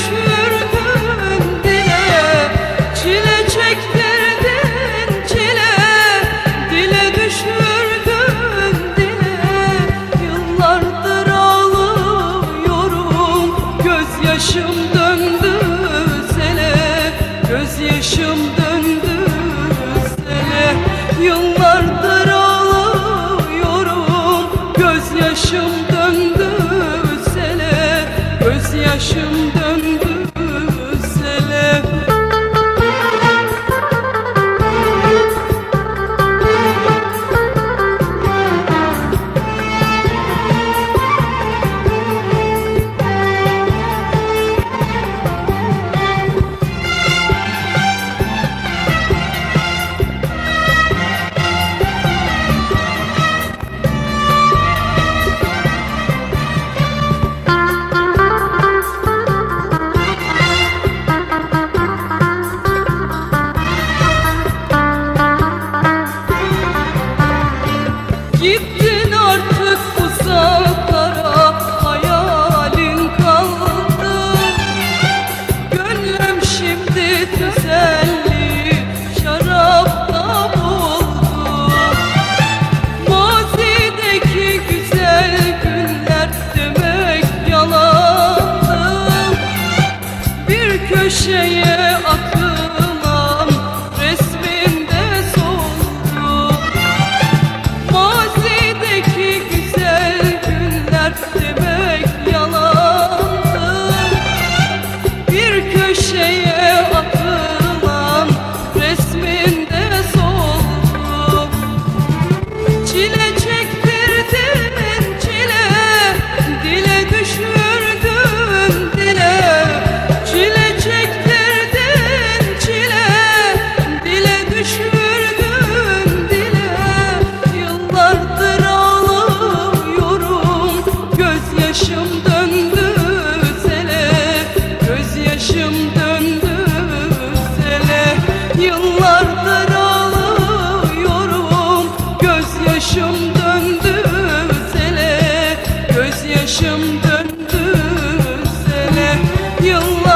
düşürdün dile Çile çektirdin çile Dile düşürdün dile. Yıllardır ağlıyorum Gözyaşım döndü sele Gözyaşım döndü sele. Yıllardır ağlıyorum Gözyaşım döndü başım döndü sele Gözyaşım döndü sele. Yıllar